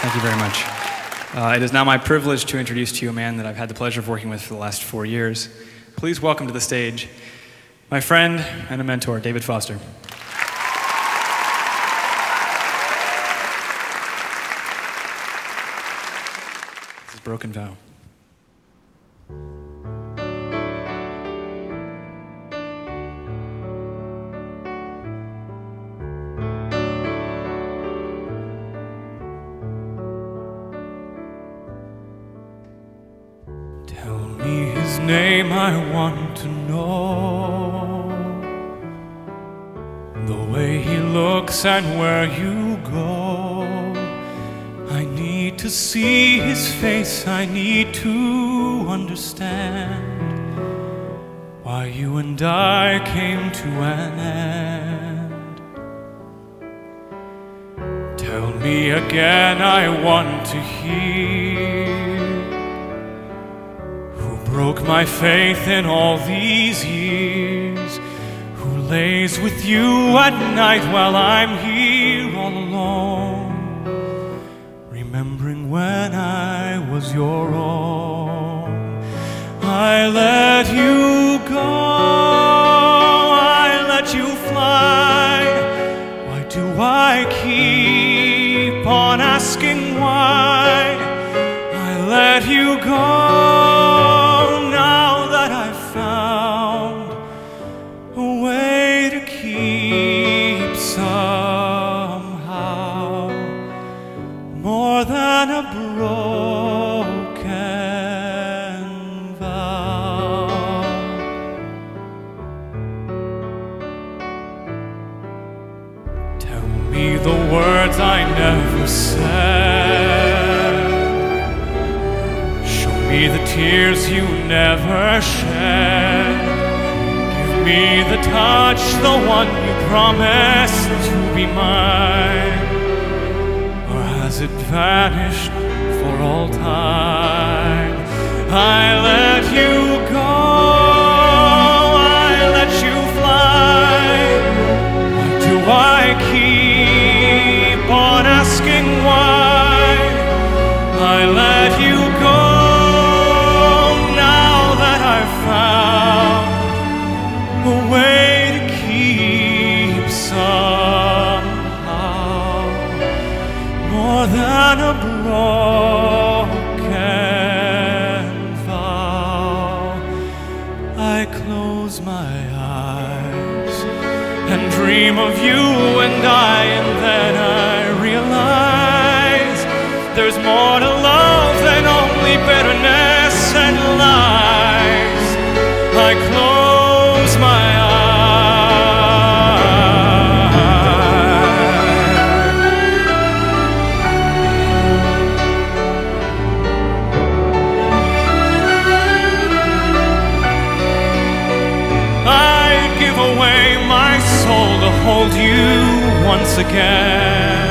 Thank you very much. Uh, it is now my privilege to introduce to you a man that I've had the pleasure of working with for the last four years. Please welcome to the stage my friend and a mentor, David Foster. This is Broken Vow. His name, I want to know. The way he looks and where you go. I need to see his face, I need to understand why you and I came to an end. Tell me again, I want to hear broke my faith in all these years, who lays with you at night while I'm here all alone, remembering when I was your own. I let you go, I let you fly. Why do I keep on asking said. Show me the tears you never shed. Give me the touch, the one you promised to be mine. Or has it vanished for all time? Than a broken vow. I close my eyes and dream of you and I, and then I realize there's more to love than only bitterness and lies. I close hold you once again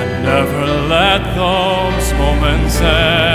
and never let those moments end.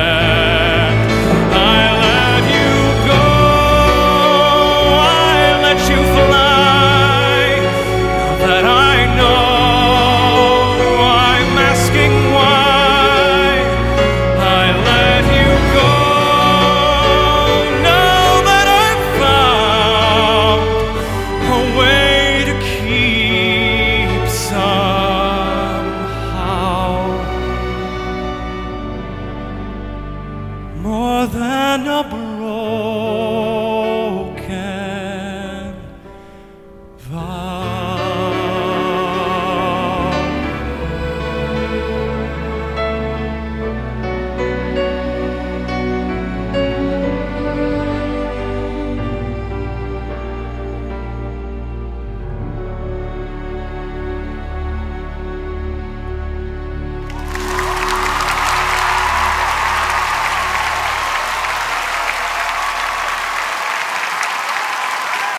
more than a broad.